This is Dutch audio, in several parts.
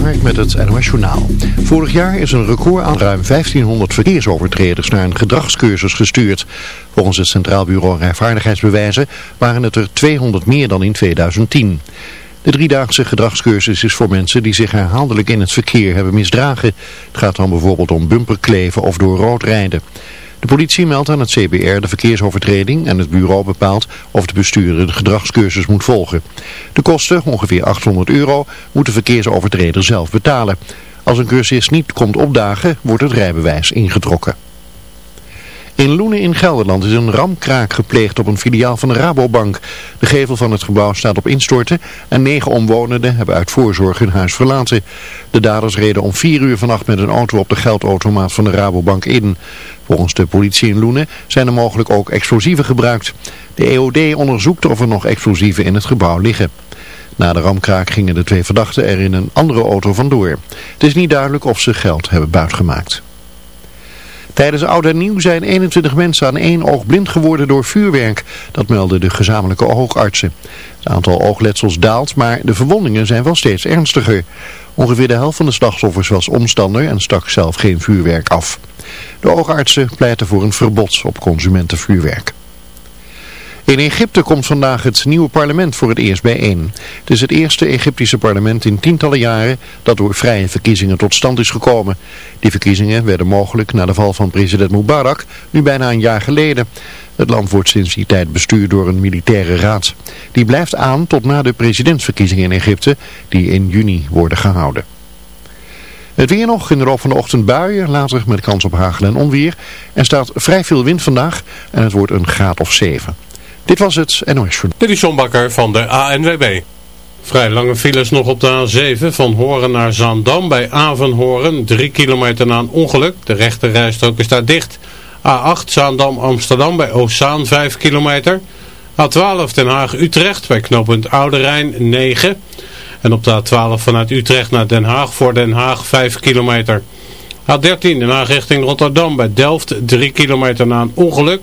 Hark met het NOS Journaal. Vorig jaar is een record aan ruim 1500 verkeersovertreders naar een gedragscursus gestuurd. Volgens het Centraal Bureau Rijvaardigheidsbewijzen waren het er 200 meer dan in 2010. De driedaagse gedragscursus is voor mensen die zich herhaaldelijk in het verkeer hebben misdragen. Het gaat dan bijvoorbeeld om bumperkleven of door rood rijden. De politie meldt aan het CBR de verkeersovertreding en het bureau bepaalt of de bestuurder de gedragscursus moet volgen. De kosten, ongeveer 800 euro, moet de verkeersovertreder zelf betalen. Als een cursist niet komt opdagen, wordt het rijbewijs ingetrokken. In Loenen in Gelderland is een ramkraak gepleegd op een filiaal van de Rabobank. De gevel van het gebouw staat op instorten en negen omwonenden hebben uit voorzorg hun huis verlaten. De daders reden om vier uur vannacht met een auto op de geldautomaat van de Rabobank in. Volgens de politie in Loenen zijn er mogelijk ook explosieven gebruikt. De EOD onderzoekt of er nog explosieven in het gebouw liggen. Na de ramkraak gingen de twee verdachten er in een andere auto vandoor. Het is niet duidelijk of ze geld hebben buitgemaakt. Tijdens Oud en Nieuw zijn 21 mensen aan één oog blind geworden door vuurwerk. Dat melden de gezamenlijke oogartsen. Het aantal oogletsels daalt, maar de verwondingen zijn wel steeds ernstiger. Ongeveer de helft van de slachtoffers was omstander en stak zelf geen vuurwerk af. De oogartsen pleiten voor een verbod op consumentenvuurwerk. In Egypte komt vandaag het nieuwe parlement voor het eerst bijeen. Het is het eerste Egyptische parlement in tientallen jaren dat door vrije verkiezingen tot stand is gekomen. Die verkiezingen werden mogelijk na de val van president Mubarak, nu bijna een jaar geleden. Het land wordt sinds die tijd bestuurd door een militaire raad. Die blijft aan tot na de presidentsverkiezingen in Egypte, die in juni worden gehouden. Het weer nog, in de loop van de ochtend buien, later met kans op hagel en onweer. Er staat vrij veel wind vandaag en het wordt een graad of 7. Dit was het NOS Journal. Dit is John Bakker van de ANWB. Vrij lange files nog op de A7 van Horen naar Zaandam bij Avenhoren. 3 kilometer na een ongeluk. De rechte rijstrook is daar dicht. A8 Zaandam Amsterdam bij Oostzaan 5 kilometer. A12 Den Haag Utrecht bij knooppunt Oude Rijn 9. En op de A12 vanuit Utrecht naar Den Haag voor Den Haag 5 kilometer. A13 Den Haag richting Rotterdam bij Delft 3 kilometer na een ongeluk.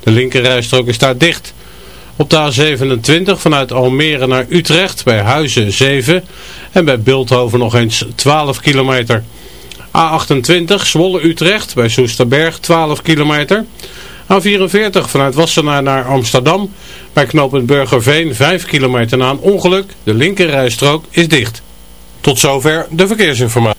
De linkerrijstrook is daar dicht. Op de A27 vanuit Almere naar Utrecht bij Huizen 7 en bij Beeldhoven nog eens 12 kilometer. A28 Zwolle-Utrecht bij Soesterberg 12 kilometer. A44 vanuit Wassenaar naar Amsterdam bij knooppunt Burgerveen 5 kilometer na een ongeluk. De linkerrijstrook is dicht. Tot zover de verkeersinformatie.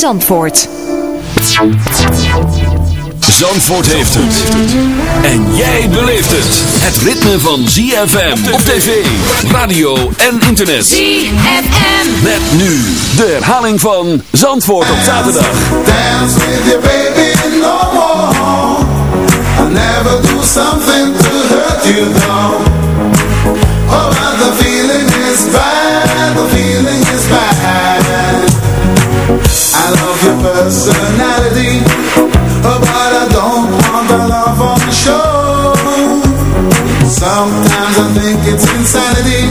Zandvoort. Zandvoort heeft het. En jij beleeft het. Het ritme van ZFM op tv, radio en internet. ZFM. Met nu de herhaling van Zandvoort op zaterdag. Dance with your baby no more. I'll never do something to hurt you though. Oh, but the feeling is bad, the feeling is bad. I love your personality, but I don't want the love on the show. Sometimes I think it's insanity,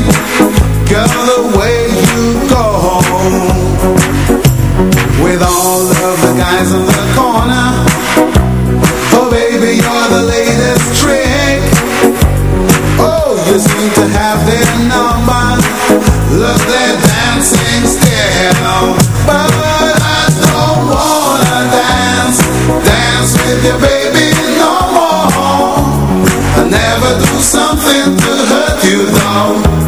with you, baby, no more. I never do something to hurt you, though.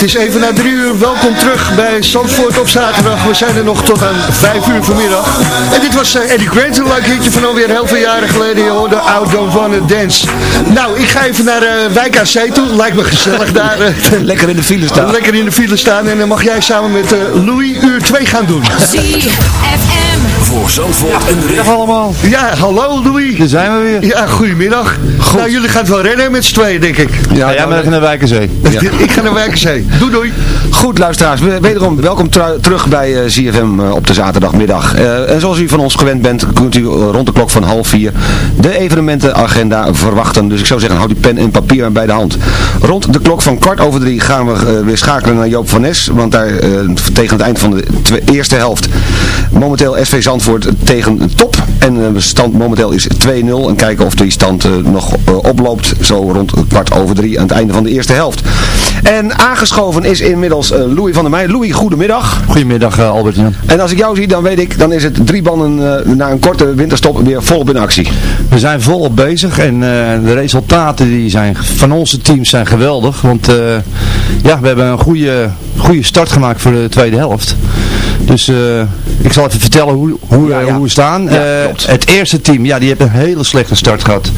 Het is even na drie uur. Welkom terug bij Zandvoort op zaterdag. We zijn er nog tot aan vijf uur vanmiddag. En dit was eh, Eddie Grant, een leuk hitje van alweer heel veel jaren geleden. Je hoorde Out Don't Wanna Dance. Nou, ik ga even naar eh Wijk Zee toe. Lijkt me gezellig daar. Lekker in de file staan. Lekker in de file staan. En dan mag jij samen met eh, Louis uur 2 gaan doen. ZFM. Voor Zandvoort en de regio. allemaal. Ja, hallo Louis. Daar zijn we weer. Ja, goedemiddag. Nou, jullie gaan het wel rennen met z'n tweeën, denk ik. Ja, jij bent even naar Wijkenzee. ik ga naar Wijk aan Zee. Doei doei. Goed luisteraars, we- wederom welkom terug bij eh, ZFM eh, op de zaterdagmiddag. Eh, en zoals u van ons gewend bent, kunt u eh, rond de klok van half vier de evenementenagenda verwachten. Dus ik zou zeggen, houd die pen en papier bij de hand. Rond de klok van kwart over drie gaan we eh, weer schakelen naar Joop van Nes. Want daar eh, tegen het eind van de eerste helft momenteel SV Zandvoort tegen top. En eh, de stand momenteel is 2-0. En kijken of die stand eh, nog eh, oploopt zo rond kwart over drie aan het einde van de eerste helft. En aangeschoven is inmiddels eh, Louis van der Meij. Louis, goedemiddag. Goedemiddag uh, Albert Jan. En als ik jou zie, dan weet ik, dan is het drie banden eh, na een korte winterstop weer volop in actie. We zijn volop bezig en eh, de resultaten die zijn, van onze teams zijn geweldig. Want eh, ja, we hebben een goede, goede start gemaakt voor de tweede helft. Dus eh, ik zal even vertellen hoe, hoe, Ja, ja. hoe we staan. Ja, Eh, het eerste team, ja, die hebben een hele slechte start gehad.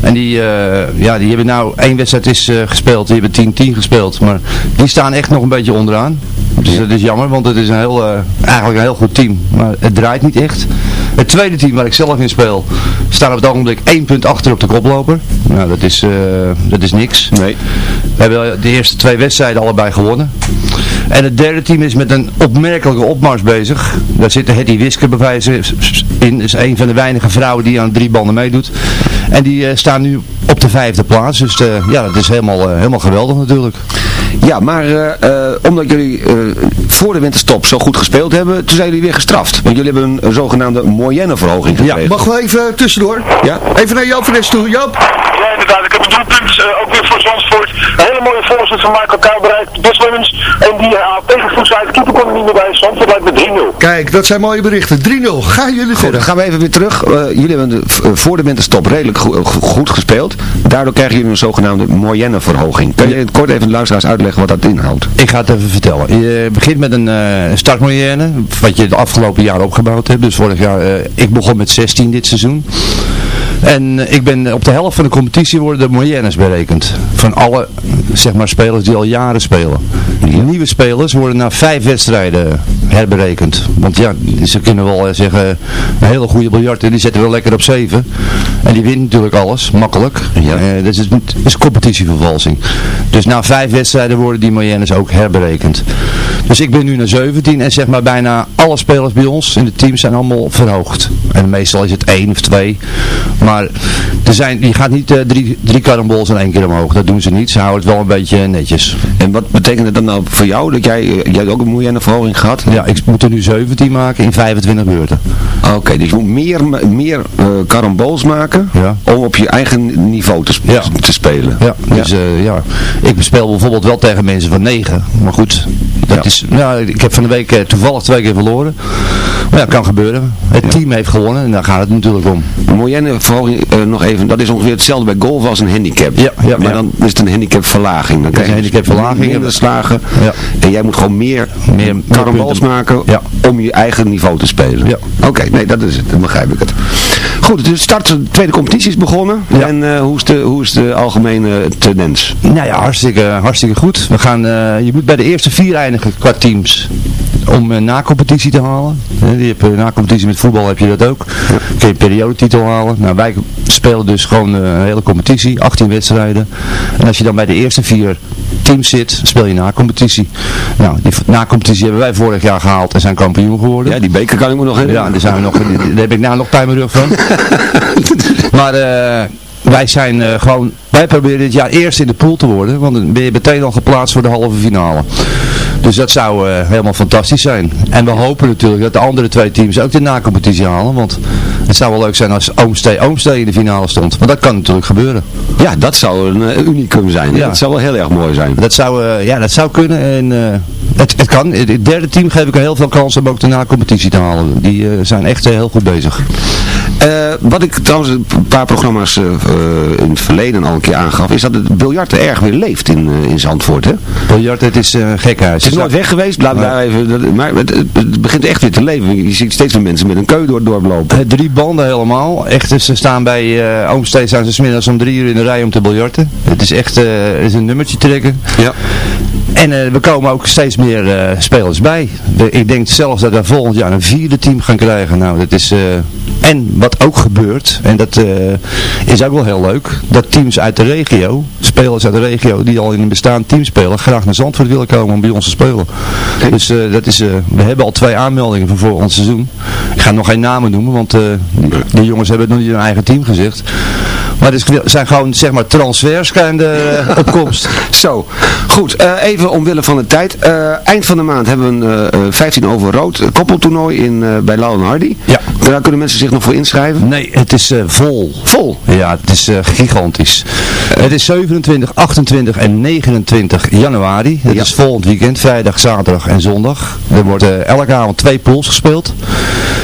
En die, eh, ja, die hebben nou, één wedstrijd is eh, gespeeld, die hebben 10-10 gespeeld. Maar die staan echt nog een beetje onderaan. Dus dat is jammer, want het is een heel, eh, eigenlijk een heel goed team. Maar het draait niet echt. Het tweede team waar ik zelf in speel, staat op het ogenblik één punt achter op de koploper. Nou, dat is, eh, dat is niks. Nee. We hebben de eerste twee wedstrijden allebei gewonnen. En het derde team is met een opmerkelijke opmars bezig. Daar zit Hetty Wiske bij in. is een van de weinige vrouwen die aan drie banden meedoet. En die eh, staan nu op de vijfde plaats. Dus eh, ja, dat is helemaal, eh, helemaal geweldig natuurlijk. Ja, maar eh, eh, omdat jullie eh, voor de winterstop zo goed gespeeld hebben, toen zijn jullie weer gestraft. Want jullie hebben een, zogenaamde moyenne-verhoging gekregen. Mag we even tussendoor? Ja. Even naar Joop van Nes toe. Joop. Ja, inderdaad. Ik heb een doelpunt, ook weer voor Zandvoort. Een hele mooie voorzet van Michael Kuil bereikt. Best. En die uh, tegenvoets uit. Keeper kon er niet meer bij. Zandvoort lijkt met 3-0. Kijk, dat zijn mooie berichten. 3-0. Gaan jullie Goed, verder? dan gaan we even weer terug. Eh, jullie hebben de, voor de winterstop redelijk go- go- goed gespeeld. Daardoor krijgen jullie een zogenaamde moyenne-verhoging. Kun je kort even de luisteraars uitleggen wat dat inhoudt? Ik ga het even vertellen. Je begint met een uh, startmoyenne, wat je het afgelopen jaar opgebouwd hebt. Dus vorig jaar, eh, ik begon met 16 dit seizoen. En eh, ik ben op de helft van de competitie worden de moyennes berekend. Van alle zeg maar, spelers die al jaren spelen. De nieuwe spelers worden na vijf wedstrijden herberekend. Want ja, ze kunnen wel eh, zeggen, een hele goede biljart, die zetten we lekker op 7. En die wint natuurlijk alles, makkelijk. Ja. Eh, dat is, dat is competitievervalsing. Dus na vijf wedstrijden worden die moyennes ook herberekend. Dus ik ben nu naar 17 en zeg maar bijna alle spelers bij ons in het team zijn allemaal verhoogd. En meestal is het één of twee. Maar er zijn, je gaat niet eh, drie, drie karambols in één keer omhoog. Dat doen ze niet. Ze houden het wel een beetje netjes. En wat betekent het dan nou voor jou dat jij, eh, jij hebt ook een moeilijke verhoging gehad? Ja, ik moet er nu 17 maken in 25 beurten. Oké, dus je moet meer, meer eh karambols maken Ja. om op je eigen niveau te, sp- Ja. te spelen. Ja, dus eh, ja, ik speel bijvoorbeeld wel tegen mensen van 9. Maar goed, Ja. is, ja, ik heb van de week eh, toevallig twee keer verloren. Maar ja, kan gebeuren. Het team heeft gewonnen en daar gaat het natuurlijk om. Moyenne verhoging, nog even, dat is ongeveer hetzelfde bij golf als een handicap. Ja, ja, maar dan is het een handicapverlaging. Dan krijg je een handicapverlaging. minder slagen. Ja. En jij moet gewoon meer, Meer- punten. maken Ja. om je eigen niveau te spelen. Ja. Oké, nee, dat is het. Dan begrijp ik het. Goed, de start, de tweede competitie is begonnen. Ja. En eh, hoe, is de, hoe is de algemene tendens? Nou ja, hartstikke, hartstikke goed. We gaan, eh, je moet bij de eerste vier eindigen qua teams om een na-competitie te halen. Die heb, eh, na-competitie met voetbal heb je dat ook. Kun je een periodetitel halen. Nou, wij spelen dus gewoon eh, een hele competitie, 18 wedstrijden. En als je dan bij de eerste vier teams zit, speel je na-competitie. Nou, die na-competitie hebben wij vorig jaar gehaald en zijn kampioen geworden. Ja, die beker kan ik me nog herinneren. Ja, daar, zijn we nog, daar heb ik nou nog pijn mijn rug van. maar eh, wij zijn eh, gewoon, wij proberen dit jaar eerst in de pool te worden, want dan ben je meteen al geplaatst voor de halve finale. Dus dat zou eh, helemaal fantastisch zijn. En we hopen natuurlijk dat de andere twee teams ook de na-competitie halen, want het zou wel leuk zijn als Oomstee Oomstee in de finale stond. Want dat kan natuurlijk gebeuren. Ja, dat zou een eh, unicum zijn. Ja. Dat zou wel heel erg mooi zijn. Dat zou, eh, ja, dat zou kunnen en het, het kan. Het derde team geef ik er heel veel kans om ook de na-competitie te halen. Die zijn echt heel goed bezig. Eh, wat ik trouwens een paar programma's eh, eh, in het verleden al een keer aangaf, is dat het biljart er erg weer leeft in, in Zandvoort. Hè? Biljart, het is uh, gekhuis. Het is nooit weg geweest, laat daar even, maar het, begint echt weer te leven. Je ziet steeds meer mensen met een keu door, doorlopen. Drie banden helemaal. Echt, ze staan bij uh, Oomstee staan ze 's middags om drie uur in de rij om te biljarten. Het is echt het is een nummertje trekken. Ja. En uh, we komen ook steeds meer uh, spelers bij. We, ik denk zelfs dat we volgend jaar een vierde team gaan krijgen. Nou, dat is... en wat ook gebeurt, en dat is ook wel heel leuk, dat teams uit de regio, spelers uit de regio die al in een bestaand team spelen, graag naar Zandvoort willen komen om bij ons te spelen. Okay. Dus dat is, we hebben al twee aanmeldingen voor volgend seizoen. Ik ga nog geen namen noemen, want die jongens hebben nog niet hun eigen team gezegd. Maar het zijn gewoon, zeg maar, transfers de uh, opkomst. Zo, goed. Uh, even omwille van de tijd. Uh, eind van de maand hebben we een 15 over rood koppeltoernooi in, bij Lau en Hardy. Ja. Daar kunnen mensen zich nog voor inschrijven? Nee, het is vol. Vol? Ja, het is gigantisch. het is 27, 28 en 29 januari. Het ja. is volgend weekend, vrijdag, zaterdag en zondag. Er worden elke avond twee pools gespeeld.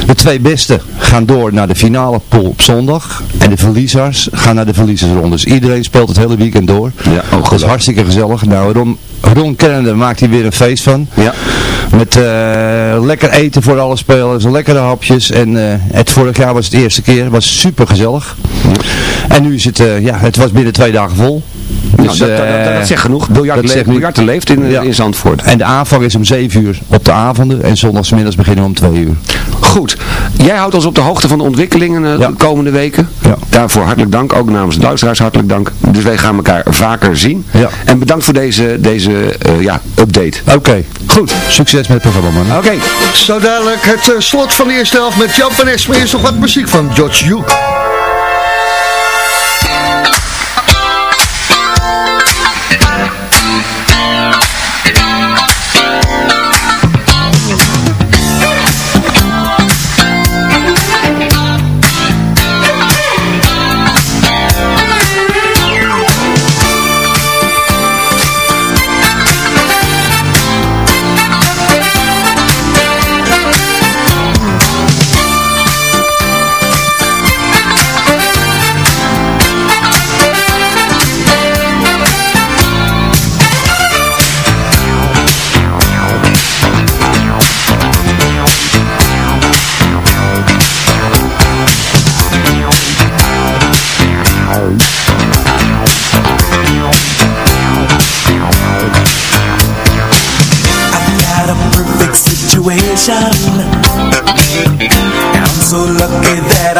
De twee beste gaan door naar de finale pool op zondag. En de verliezers gaan naar de verliezersronde. Dus iedereen speelt het hele weekend door. Ja, dat is hartstikke gezellig. Nou, Ron, Ron kennende maakt hier weer een feest van. Ja. Met uh, lekker eten voor alle spelers, lekkere hapjes. En uh, het vorig jaar was het de eerste keer. Het was super gezellig. Ja. En nu is het, uh, ja, het was binnen twee dagen vol. Dus, nou, dat, dat, dat, dat, zegt genoeg. Biljart, leeft, biljart leeft in, ja. in Zandvoort. En de aanvang is om 7 uur op de avonden. En zondagsmiddags beginnen we om 2 uur. Goed. Jij houdt ons op de hoogte van de ontwikkelingen uh, ja. de komende weken. Ja. Daarvoor hartelijk dank. Ook namens de luisteraars hartelijk dank. Dus wij gaan elkaar vaker zien. Ja. En bedankt voor deze, deze uh, ja, update. Oké. Okay. Goed. Succes met het programma, man. Oké. Okay. Zo dadelijk het uh, slot van de eerste helft met Jan van Es. Maar eerst nog wat muziek van George Duke.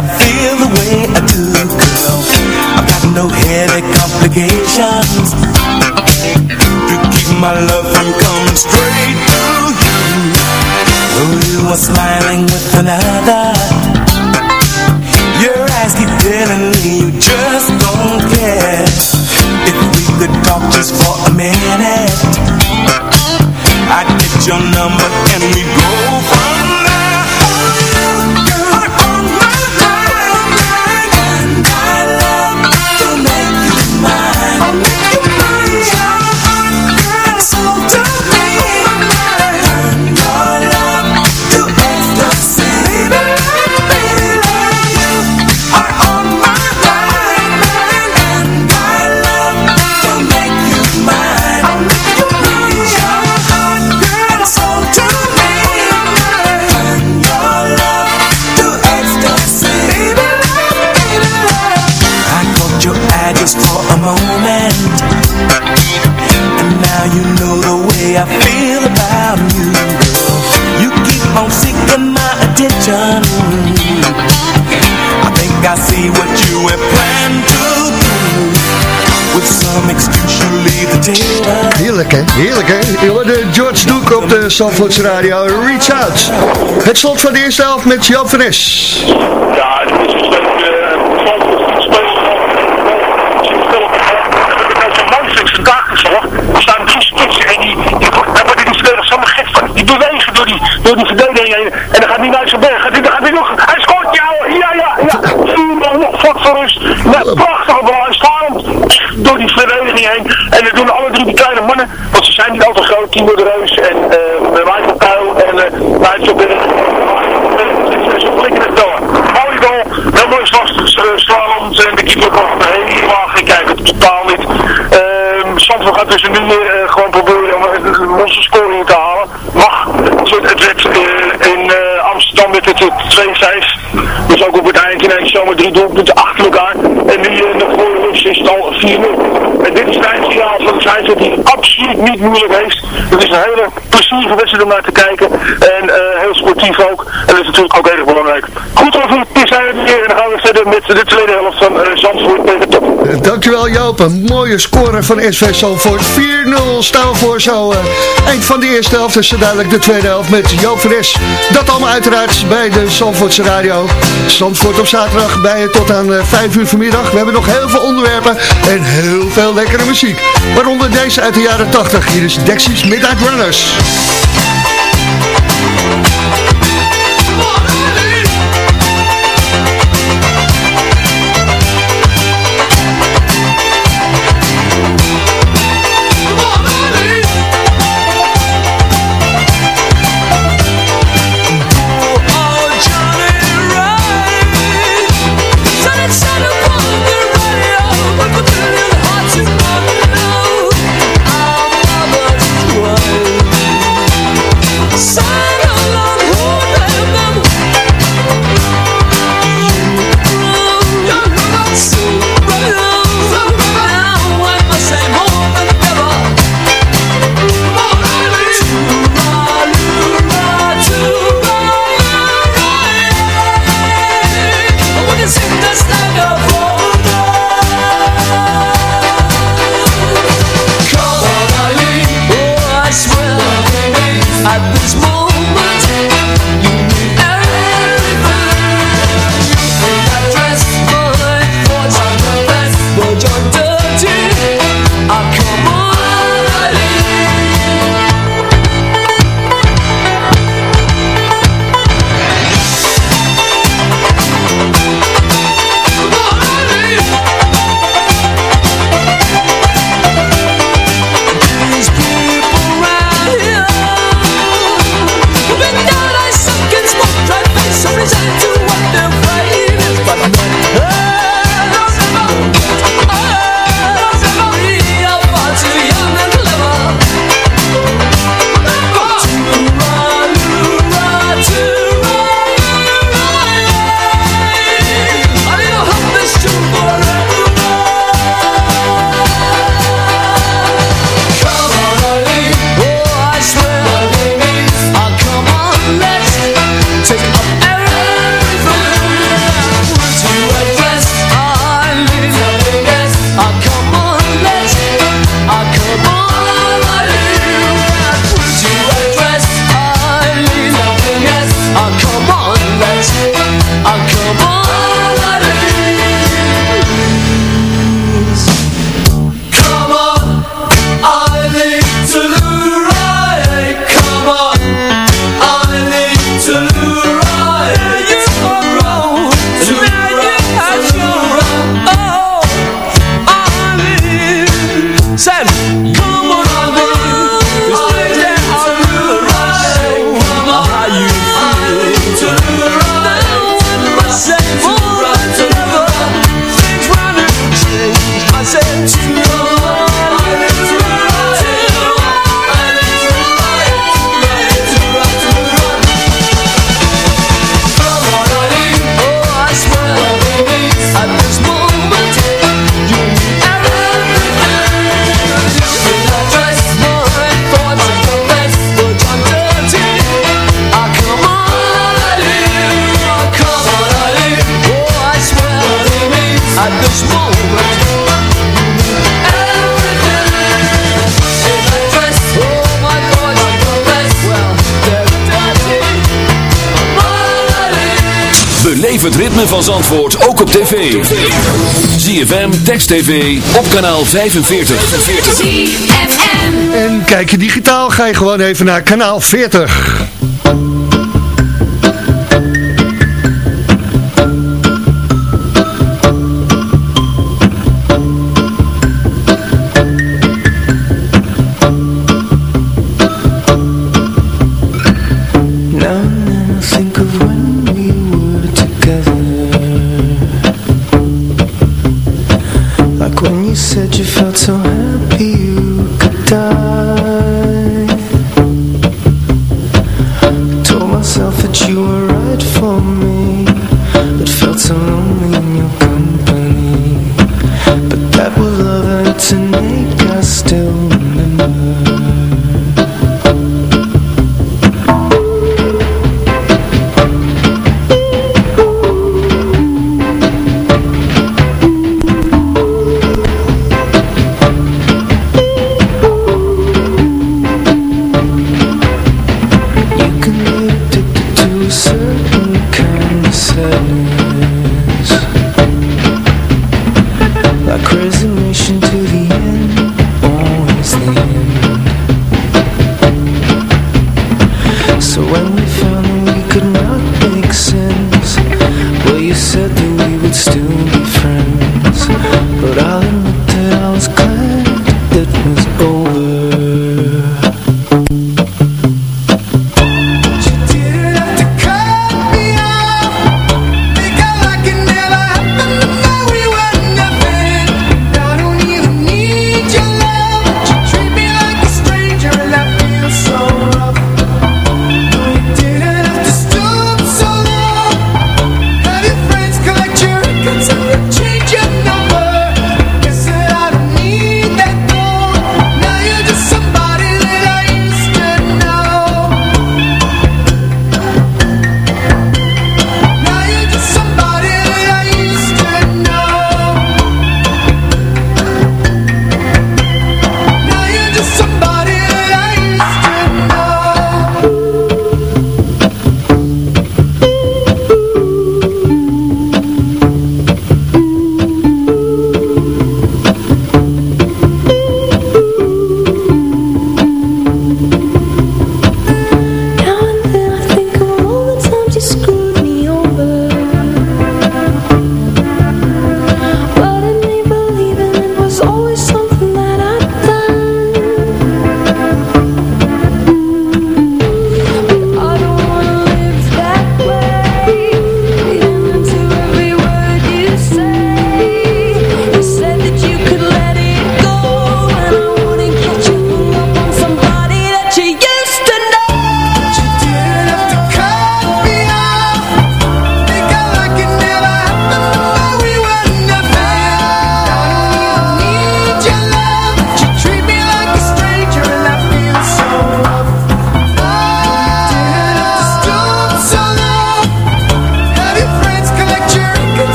I feel the way I do, girl. I've got no headache complications. To keep my love from coming straight to was oh, smiling with another. Your eyes keep telling me you just don't care. If we could talk just for a minute I'd get your number and we'd go Heerlijk hè. Je hoorde George Duke op de Zandvoorts Radio. Reach out. Het slot van de eerste helft met Jan Fres. Ja, het is een stuk staan drie spitsen en die, die, daar worden die spelers helemaal gek van. Die bewegen door die, door die verdediging heen. En dan gaat hij naar zijn berg. Gaat hij, dan gaat hij nog. Hij scoort jou. Ja, ja, ja. Man nog vlak voor rust. Met prachtige bal. Hij staat echt door die verdediging heen. En dat doen alle drie die kleine mannen. Zijn niet altijd groot. Timo de Reus en uh, Michael Kuil en uh, Nijtselberg. Ze flikken het door. Mooie goal. Heel mooi slalom. En de keeper komt helemaal geen kijken. Totaal niet. Ehm Zandvoort gaat dus nu uh, gewoon proberen om onze scoring te halen. Mag. Het werd in Amsterdam met het 2-5. Dus ook op het eind ineens zomaar drie doelpunten achter elkaar. En nu nog is het al 4-0. En dit is het eindsignaal van de scheidsrechter die absoluut niet moeilijk heeft. Het is een hele plezierige wedstrijd om naar te kijken. En heel sportief ook. En dat is natuurlijk ook erg belangrijk. Goed over het zijn we weer. En dan gaan we verder met de tweede helft van Zandvoort tegen Top. Dankjewel Joop. Een mooie score van SV Zandvoort. 4-0 staan voor zo. Uh, eind van de eerste helft is dadelijk de tweede helft met Joop Fres. Dat allemaal uiteraard bij de Zandvoortse Radio. Zandvoort op zaterdag bij je tot aan uh, 5 uur vanmiddag. We hebben nog heel veel onderwerpen en heel veel lekkere muziek. Waaronder deze uit de jaren 80. Hier is Dexys Midnight Runners. at this moment. Beleef het ritme van Zandvoort ook op tv. ZFM, Text TV, op kanaal 45. ZFM. En kijk je digitaal, ga je gewoon even naar kanaal 40.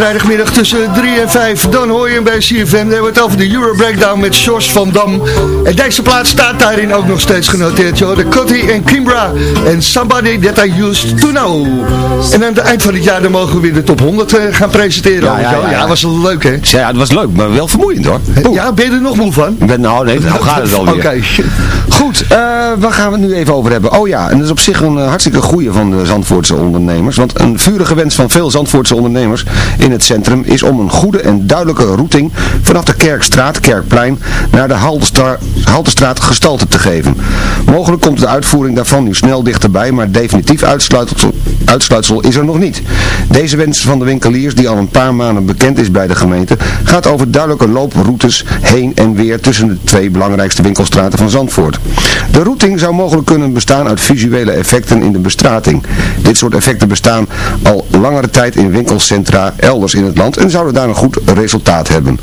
Vrijdagmiddag tussen 3 en 5, dan hoor je hem bij CFM. Dan hebben we het over de Euro Breakdown met Jos van Dam. En deze plaats staat daarin ook nog steeds genoteerd, joh. De Cutty en Kimbra en Somebody That I Used To Know. En aan het eind van het jaar dan mogen we weer de top 100 eh, gaan presenteren. Ja, ja, ja, ja. was leuk, hè? Ja, het was leuk, maar wel vermoeiend hoor. Ja, ben je er nog moe van? Ik ben, nou, nee, nou gaat het wel weer. Oké. Goed, eh, waar gaan we het nu even over hebben? Oh ja, en dat is op zich een eh, hartstikke goeie van de Zandvoortse ondernemers. Want een vurige wens van veel Zandvoortse ondernemers in het centrum is om een goede en duidelijke routing vanaf de Kerkstraat, Kerkplein, naar de Halterstra- Haltestraat gestalte te geven. Mogelijk komt de uitvoering daarvan nu snel dichterbij, maar definitief uitsluitsel, uitsluitsel is er nog niet. Deze wens van de winkeliers, die al een paar maanden bekend is bij de gemeente, gaat over duidelijke looproutes heen en weer tussen de twee belangrijkste winkelstraten van Zandvoort. De routing zou mogelijk kunnen bestaan uit visuele effecten in de bestrating. Dit soort effecten bestaan al langere tijd in winkelcentra, elders in het land en zouden daar een goed resultaat hebben.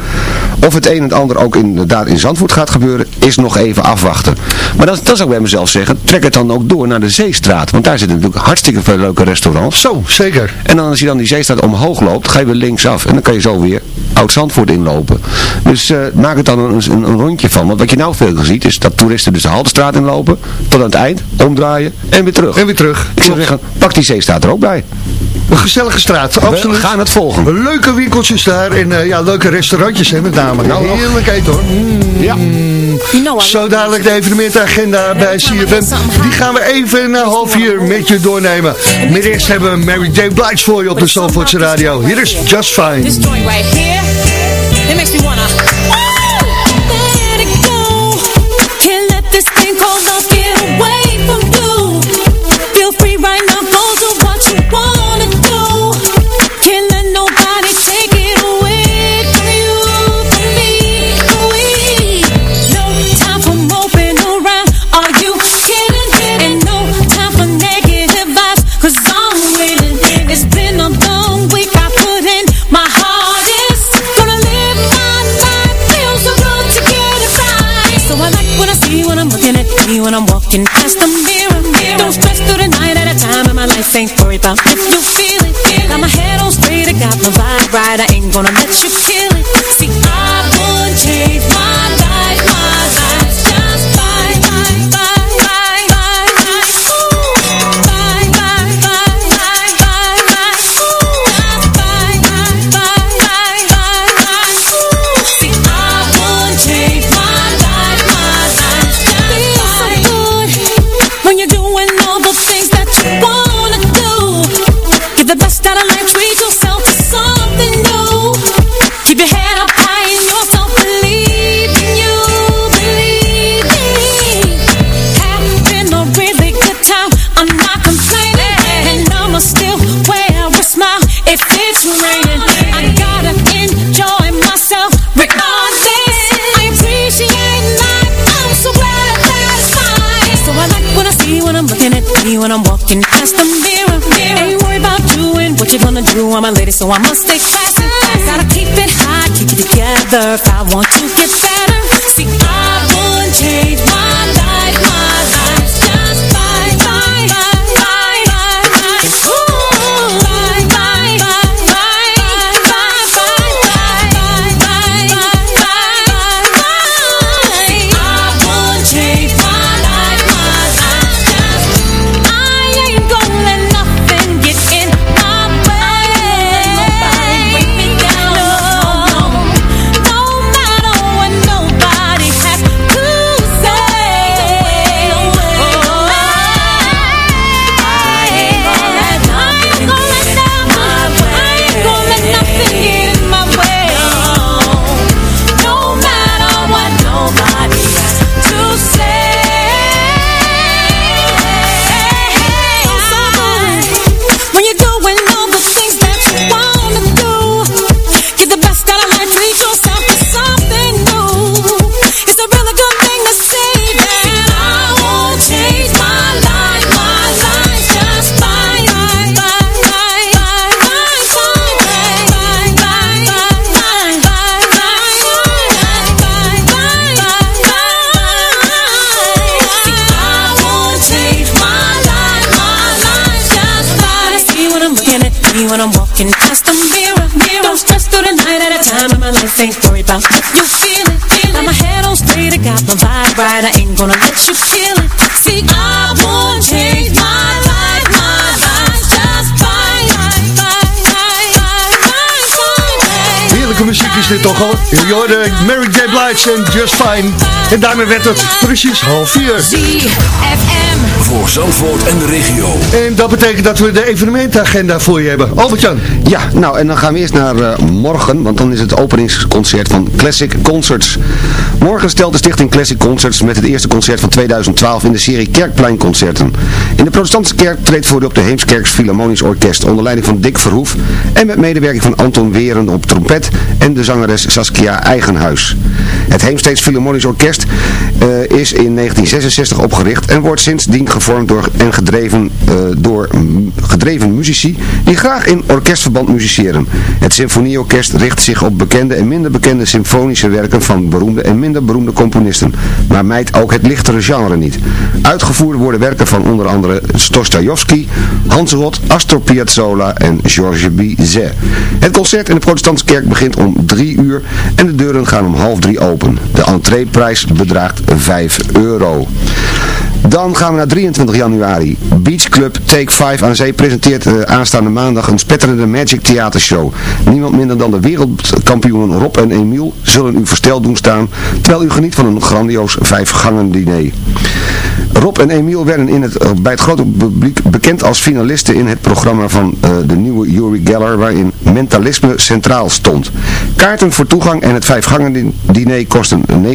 Of het een en ander ook inderdaad in Zandvoort gaat gebeuren, is nog even afwachten. Maar dat, dat zou ik bij mezelf zeggen, trek het dan ook door naar de Zeestraat. Want daar zitten natuurlijk hartstikke veel leuke restaurants. Zo, zeker. En dan als je dan die Zeestraat omhoog loopt, ga je weer linksaf. En dan kan je zo weer Oud-Zandvoort inlopen. Dus eh, maak het dan een, een, een, rondje van. Want wat je nou veel ziet, is dat toeristen dus de Haltestraat inlopen, tot aan het eind, omdraaien en weer terug. En weer terug. Ik zou zeggen, pak die Zeestraat er ook bij. Een gezellige straat, absoluut. We gaan het volgen. Leuke winkeltjes daar en uh, ja, leuke restaurantjes hè, met name. Nou, Heerlijk eten hoor. Mm. Ja. Zo dadelijk de evenementagenda bij CFM. Die gaan we even na half vier met je doornemen. Maar eerst hebben we Mary J. Blige voor je op de Zandvoortse Radio. Hier is Just Fine. This joint right here, it makes me wanna... Let it go. Can't let this thing called love get away from you. Feel free right now, ain't worried about if you feel it. Got my head on straight, I got my vibe right. I ain't gonna let you kill it. When I'm walking past the mirror. mirror. Ain't worried about doing what you gonna do. I'm a lady, so I must stay classy. Gotta keep it high, keep it together. If I want to get better, see, I would change ain't worried about if you feel it. Got my head on straight, I got my vibe right. I ain't gonna let you kill it. See, I won't change my life, my life just fine. Heerlijke muziek is dit toch al. Je hoorde Mary J. Blige en Just Fine. En daarmee werd het precies half vier. ZFM. Voor Zandvoort en de regio. En dat betekent dat we de evenementagenda voor je hebben. Albert-Jan. Ja, nou en dan gaan we eerst naar eh, morgen, want dan is het openingsconcert van Classic Concerts. Morgen stelt de stichting Classic Concerts met het eerste concert van 2012 in de serie Kerkpleinconcerten. In de protestantse kerk treedt voor de op de Heemskerks Philharmonisch Orkest onder leiding van Dick Verhoef en met medewerking van Anton Weren op trompet en de zangeres Saskia Eigenhuis. Het Heemsteeds Philharmonisch Orkest eh, is in 1966 opgericht en wordt sindsdien gevormd door, en gedreven, uh, door gedreven muzici die graag in orkestverband musiceren. Het symfonieorkest richt zich op bekende en minder bekende symfonische werken van beroemde en minder beroemde componisten, maar mijt ook het lichtere genre niet. Uitgevoerd worden werken van onder andere Stostajowski, Hans Rot, Astor Piazzolla en Georges Bizet. Het concert in de protestantse kerk begint om drie uur en de deuren gaan om half drie open. De entreeprijs bedraagt 5 euro. Dan gaan we naar 23 januari. Beach Club Take 5 aan Zee presenteert uh, aanstaande maandag een spetterende Magic Theatershow. Niemand minder dan de wereldkampioenen Rob en Emiel zullen u versteld doen staan, terwijl u geniet van een grandioos vijfgangen diner. Rob en Emiel werden in het, uh, bij het grote publiek bekend als finalisten in het programma van uh, de nieuwe Yuri Geller, waarin mentalisme centraal stond. Kaarten voor toegang en het vijfgangen diner kosten 49,50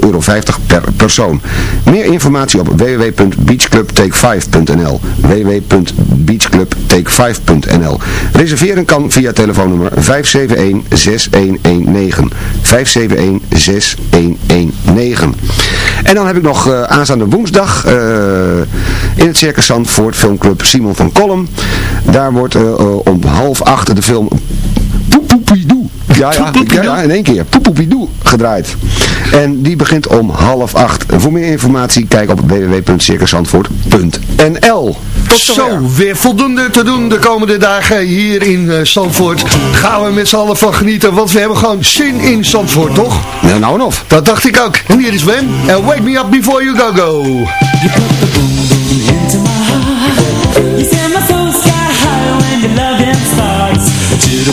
euro per persoon. Meer informatie op www.beachclubtake5.nl www.beachclubtake5.nl Reserveren kan via telefoonnummer 571-6119 571-6119 En dan heb ik nog uh, aanstaande woensdag uh, in het Circus Zandvoort filmclub Simon van Kolm. Daar wordt uh, om half acht de film Poepoepiedoe ja, ja, ja, ja, in één keer. Poepoepidoo gedraaid. En die begint om half acht. Voor meer informatie kijk op www.circusandvoort.nl Tot zo, weer voldoende te doen de komende dagen hier in uh, Zandvoort. Gaan we met z'n allen van genieten, want we hebben gewoon zin in Zandvoort, toch? Nou, nou en of. Dat dacht ik ook. En hier is Wem. En Wake Me Up Before You Go Go. You put the boom boom into my heart. You send my soul sky high when your love starts. To the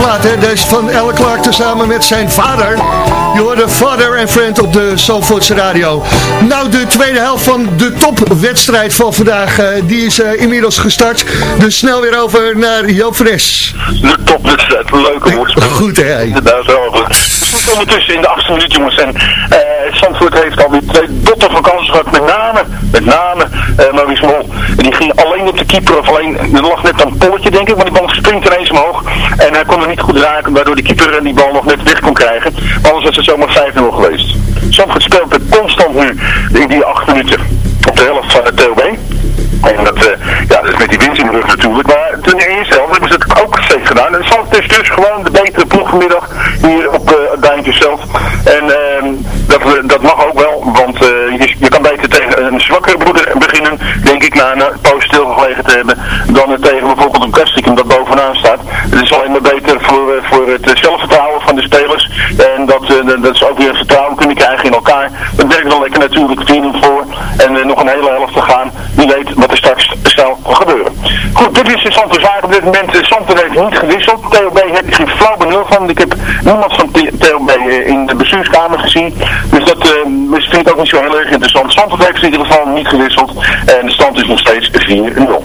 Plaat, hè? Deze van Elle Clark tezamen met zijn vader. Je hoorde Father and Friend op de Zalvoortse radio. Nou, de tweede helft van de topwedstrijd van vandaag, eh, die is eh, inmiddels gestart. Dus snel weer over naar Joop Fres. De topwedstrijd, leuke woordspel. Goed, hè? Inderdaad, wel goed. We zitten ondertussen in de achtste minuut, jongens. En eh Zandvoort heeft alweer twee dotten van kansen gehad. Met name, met name eh Maurice Mol. Die ging alleen op de keeper. Of alleen, er lag net een polletje, denk ik. Maar die bal springt ineens omhoog. En hij kon er niet goed raken. Waardoor die keeper die bal nog net weg kon krijgen. Anders was het zomaar 5-0 geweest. Zandvoort speelt het constant nu in die acht minuten. Op de helft van het TOB. En dat, eh, ja, dat is met die winst in de rug natuurlijk. Maar toen de eerste helft hebben ze het ook steeds gedaan. En Zandvoort is dus gewoon de betere ploeg hier op uh, het Duintje zelf. En ehm, dat, dat mag ook wel, want eh, je, je kan beter tegen een zwakkere broeder beginnen, denk ik, na een poos stilgelegen te hebben, dan het tegen bijvoorbeeld een Kastikum dat bovenaan staat. Het is alleen maar beter voor, eh, voor het eh, zelfvertrouwen van de spelers. En dat, eh, dat ze ook weer vertrouwen kunnen in elkaar. Dat werkt wel lekker natuurlijk 4 voor. En eh, nog een hele helft te gaan. Wie weet wat er straks kan gebeuren. Goed, dit is de Zandvoort Zaak. Op dit moment uh, Zandvoort heeft niet gewisseld. TOB heb ik geen flauw benul van. Ik heb niemand van TOB eh, in de bestuurskamer gezien. Dus dat is- vind ik ook niet zo heel erg interessant. Zandvoort heeft in ieder geval niet gewisseld. En de stand is nog steeds 4-0.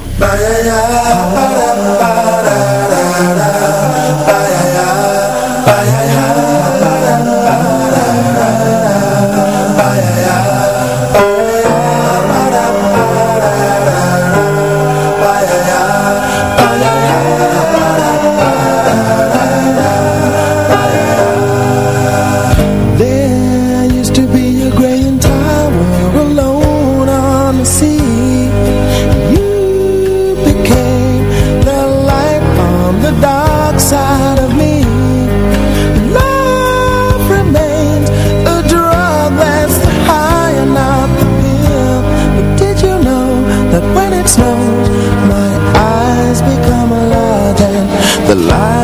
The light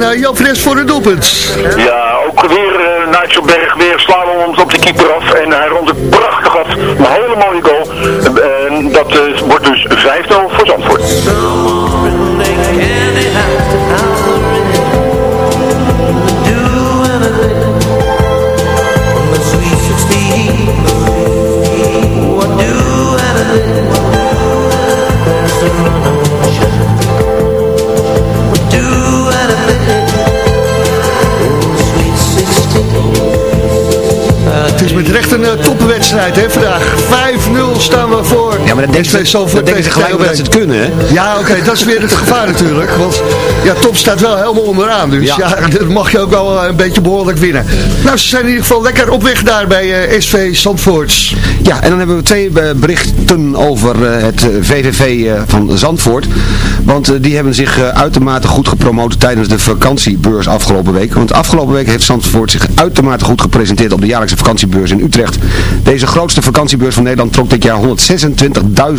Snel over naar Jan Fres voor de doelpunt. Ja, ook weer uh, Nigel Berg, weer slalom op de keeper af. En hij rondt het prachtig af. Een hele mooie goal. Met recht een uh, topwedstrijd hè, vandaag. 5-0 staan we voor. Ja, maar dat denken ze, SV dat denken ze gelijk dat ze het kunnen, hè? Ja, oké, dat is weer het gevaar natuurlijk. Want ja, top staat wel helemaal onderaan. Dus ja, Ja. dat mag je ook wel eh, een beetje behoorlijk winnen. Nou, ze zijn in ieder geval lekker op weg daar bij eh, SV Zandvoorts. Ja, en dan hebben we twee eh, berichten over eh, het eh, VVV eh, van Zandvoort. Want eh, die hebben zich eh, uitermate goed gepromoot tijdens de vakantiebeurs afgelopen week. Want afgelopen week heeft Zandvoort zich uitermate goed gepresenteerd op de jaarlijkse vakantiebeurs in Utrecht. Deze grootste vakantiebeurs van Nederland trok dit jaar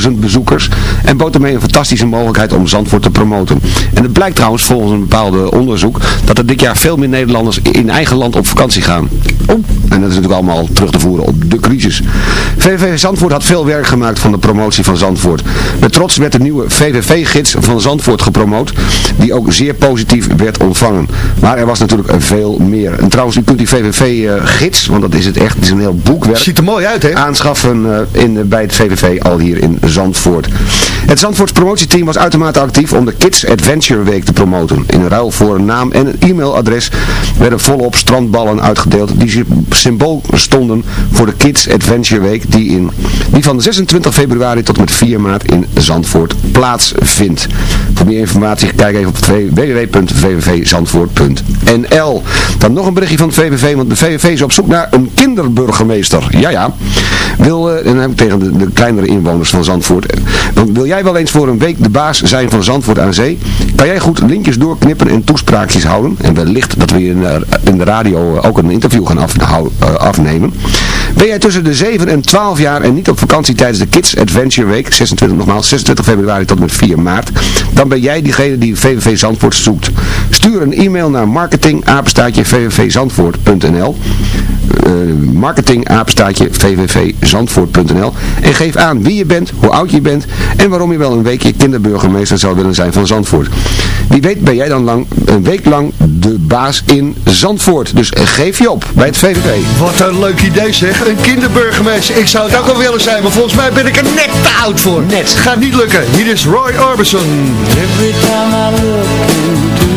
126.000 bezoekers en bood ermee een fantastische mogelijkheid om Zandvoort te promoten. En het blijkt trouwens volgens een bepaalde onderzoek dat er dit jaar veel meer Nederlanders in eigen land op vakantie gaan. Oh. En dat is natuurlijk allemaal terug te voeren op de crisis. VVV Zandvoort had veel werk gemaakt van de promotie van Zandvoort. Met trots werd de nieuwe VVV-gids van Zandvoort gepromoot, die ook zeer positief werd ontvangen. Maar er was natuurlijk veel meer. En trouwens, u kunt die VVV-gids, want dat is het echt, het is een heel boekwerk. Ziet er mooi uit, hè? Aanschaffen eh, in, bij het VVV al hier in Zandvoort. Het Zandvoorts promotieteam was uitermate actief om de Kids Adventure Week te promoten. In ruil voor een naam en een e-mailadres werden volop strandballen uitgedeeld die sy- symbool stonden voor de Kids Adventure Week die, in, die van 26 februari tot en met 4 maart in Zandvoort plaatsvindt. Voor meer informatie kijk even op www.vvvzandvoort.nl Dan nog een berichtje van het VVV, want de VVV is op zoek naar een kinderburgemeester. Ja, ja. Wil, eh, en dan heb ik tegen de, de kleinere inwoners van Zandvoort. eh, wil jij wel eens voor een week de baas zijn van Zandvoort aan zee? Kan jij goed lintjes doorknippen en toespraakjes houden? En wellicht dat we in, eh, in de radio eh, ook een interview gaan eh, afnemen. Ben jij tussen de 7 en 12 jaar en niet op vakantie tijdens de Kids Adventure Week, 26, nogmaals, 26 februari tot en met 4 maart, dan ben jij diegene die VVV Zandvoort zoekt. Stuur een e-mail naar marketingapenstaatje eh, marketingapenstaatje vvvzandvoort.nl en geef aan wie je bent, hoe oud je bent en waarom je wel een weekje kinderburgemeester zou willen zijn van Zandvoort. Wie weet ben jij dan lang, een week lang de baas in Zandvoort. Dus geef je op bij het VVV. Wat een leuk idee zeg. Een kinderburgemeester. Ik zou het ook wel willen zijn, maar volgens mij ben ik er net te oud voor. Net. Gaat niet lukken. Hier is Roy Orbison. Every time I look into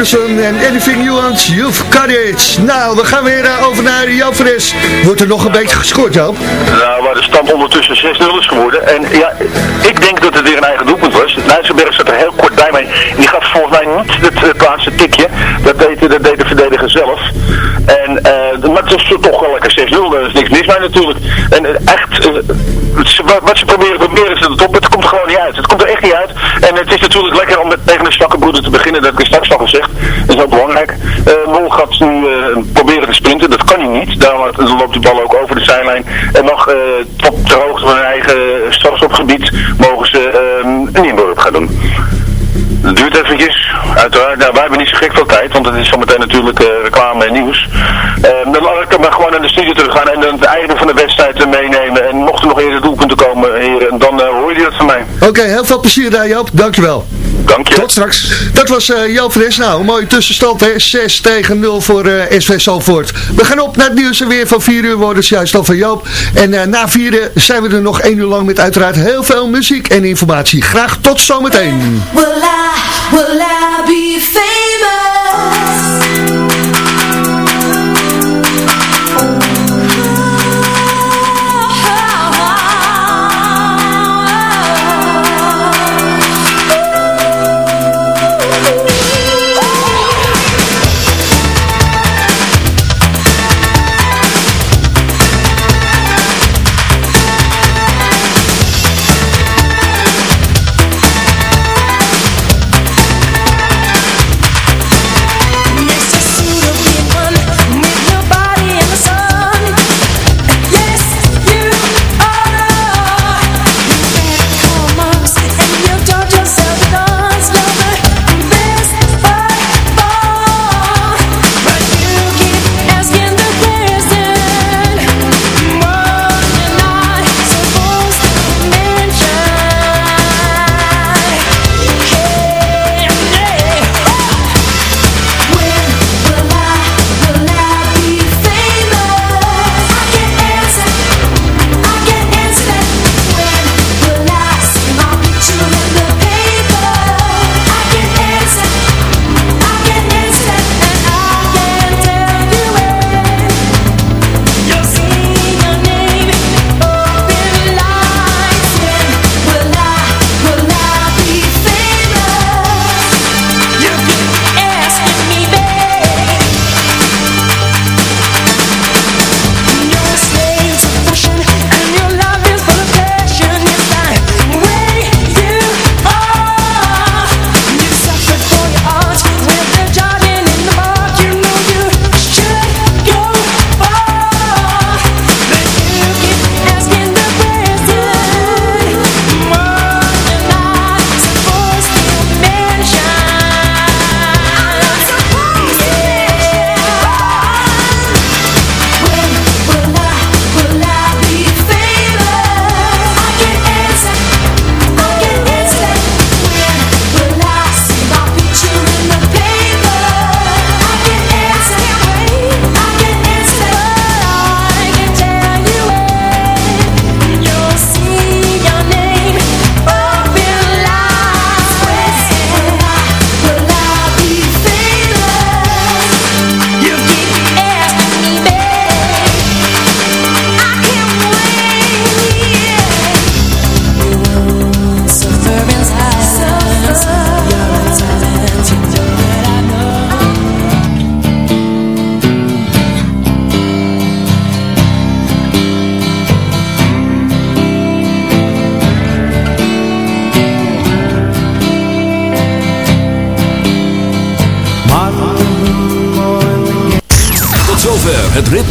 en Anything You Want, You've. Nou, we gaan weer eh, over naar Joop. Wordt er nog een beetje gescoord, Joop? Nou, waar de stand ondertussen 6-0 is geworden. En ja, ik denk dat het weer een eigen doelpunt was. Nijsselberg zat er heel kort bij mij. Die gaf volgens mij niet het, laatste tikje. Dat deed, dat deed de verdediger zelf. En, eh, maar het is toch wel lekker 6-0. Daar is niks mis mee natuurlijk. En eh, echt, eh, wat, ze proberen, proberen ze het op. Het komt gewoon niet uit. Het komt er echt niet uit. En het is natuurlijk lekker om met, tegen een zwakke broeder te beginnen. Dat heb ik straks al gezegd. Dat is ook belangrijk. Mol gaat nu proberen te sprinten. Dat kan hij niet. Daarom loopt de bal ook over de zijlijn. En nog eh, op de hoogte van hun eigen strafstopgebied mogen ze eh, een inworp gaan doen. Het eventjes, uiteraard. Nou, wij hebben niet zo gek veel tijd, want het is zometeen natuurlijk eh, reclame en nieuws. Eh, dan laat ik maar gewoon naar de studio terug gaan en het einde van de wedstrijd eh, meenemen. En mochten er nog eerder doelpunten komen, heren, dan van. Oké, heel veel plezier daar, Joop. Dankjewel. Dank je. Tot straks. Dat was eh Joop Fres. Nou, een mooie tussenstand, hè. 6 tegen 0 voor eh, SV Zalvoort. We gaan op naar het nieuws en weer van 4 uur worden, juist al van Joop. En eh, na 4 uur zijn we er nog 1 uur lang met uiteraard heel veel muziek en informatie. Graag tot zometeen. Will I, will I be